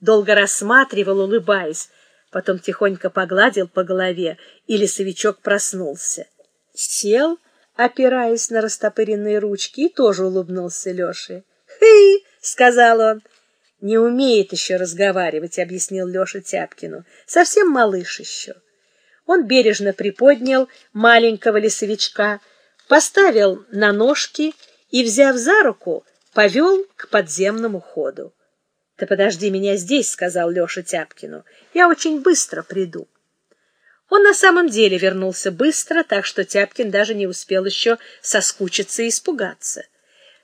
долго рассматривал, улыбаясь, потом тихонько погладил по голове, и лесовичок проснулся. Сел, опираясь на растопыренные ручки, и тоже улыбнулся Лёше. «Хы!» — сказал он. «Не умеет еще разговаривать», — объяснил Лёша Тяпкину. «Совсем малыш еще». Он бережно приподнял маленького лесовичка, поставил на ножки и, взяв за руку, повел к подземному ходу. Ты подожди меня здесь, сказал Лёша Тяпкину. Я очень быстро приду. Он на самом деле вернулся быстро, так что Тяпкин даже не успел еще соскучиться и испугаться.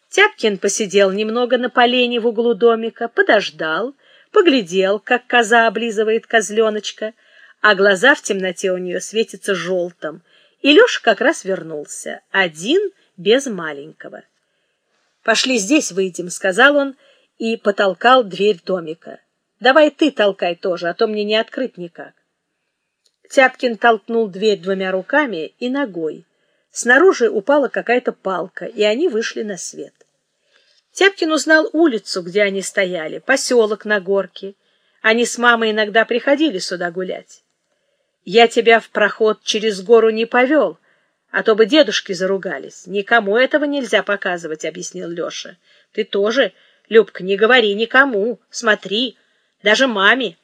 Тяпкин посидел немного на полене в углу домика, подождал, поглядел, как коза облизывает козленочка, а глаза в темноте у нее светятся желтым. И Лёша как раз вернулся, один без маленького. Пошли здесь выйдем, сказал он и потолкал дверь домика. Давай ты толкай тоже, а то мне не открыть никак. Тяпкин толкнул дверь двумя руками и ногой. Снаружи упала какая-то палка, и они вышли на свет. Тяпкин узнал улицу, где они стояли, поселок на горке. Они с мамой иногда приходили сюда гулять. Я тебя в проход через гору не повел, а то бы дедушки заругались. Никому этого нельзя показывать, объяснил Лёша. Ты тоже Любка, не говори никому, смотри, даже маме.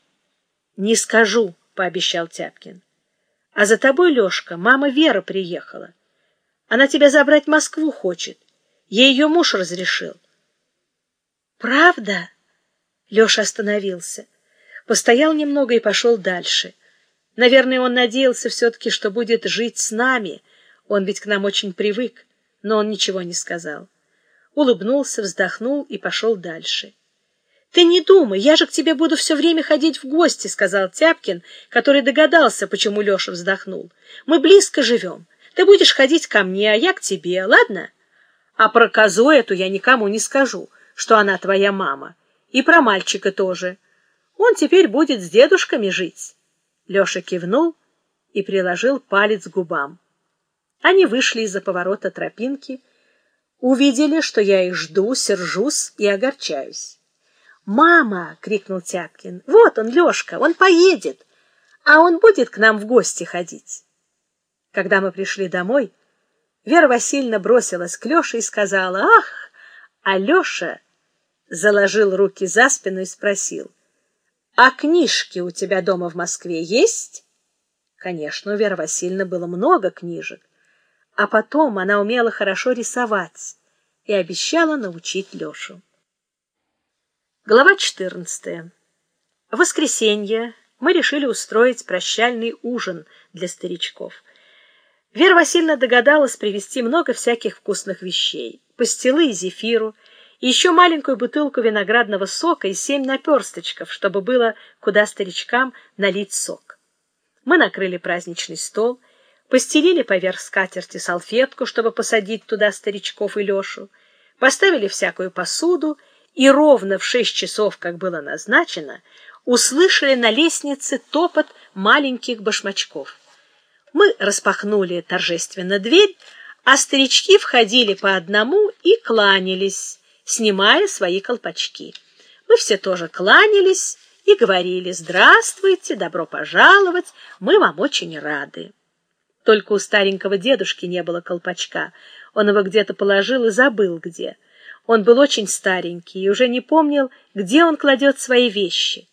Не скажу, пообещал Тяпкин. А за тобой, Лёшка, мама Вера приехала. Она тебя забрать в Москву хочет. Ей ее муж разрешил. Правда? Лёша остановился, постоял немного и пошел дальше. Наверное, он надеялся все таки что будет жить с нами. Он ведь к нам очень привык, но он ничего не сказал улыбнулся, вздохнул и пошел дальше. Ты не думай, я же к тебе буду все время ходить в гости, сказал Тяпкин, который догадался, почему Леша вздохнул. Мы близко живем. Ты будешь ходить ко мне, а я к тебе, ладно? А про козу эту я никому не скажу, что она твоя мама, и про мальчика тоже. Он теперь будет с дедушками жить. Леша кивнул и приложил палец к губам. Они вышли из-за поворота тропинки увидели, что я их жду, сержусь и огорчаюсь. "Мама!" крикнул Тяпкин. "Вот он, Лёшка, он поедет, а он будет к нам в гости ходить". Когда мы пришли домой, Вера Васильевна бросилась к Лёше и сказала: "Ах!" А Лёша заложил руки за спину и спросил: "А книжки у тебя дома в Москве есть?" Конечно, у Веры Васильевны было много книжек. А потом она умела хорошо рисовать и обещала научить Лёшу. Глава 14. В воскресенье мы решили устроить прощальный ужин для старичков. Вера Васильевна догадалась привезти много всяких вкусных вещей: пастилы и зефиру, и еще маленькую бутылку виноградного сока и семь наперсточков, чтобы было куда старичкам налить сок. Мы накрыли праздничный стол постелили поверх скатерти салфетку, чтобы посадить туда старичков и Лёшу, поставили всякую посуду и ровно в шесть часов, как было назначено, услышали на лестнице топот маленьких башмачков. Мы распахнули торжественно дверь, а старички входили по одному и кланялись, снимая свои колпачки. Мы все тоже кланялись и говорили: "Здравствуйте, добро пожаловать, мы вам очень рады". Только у старенького дедушки не было колпачка. Он его где-то положил и забыл где. Он был очень старенький и уже не помнил, где он кладет свои вещи.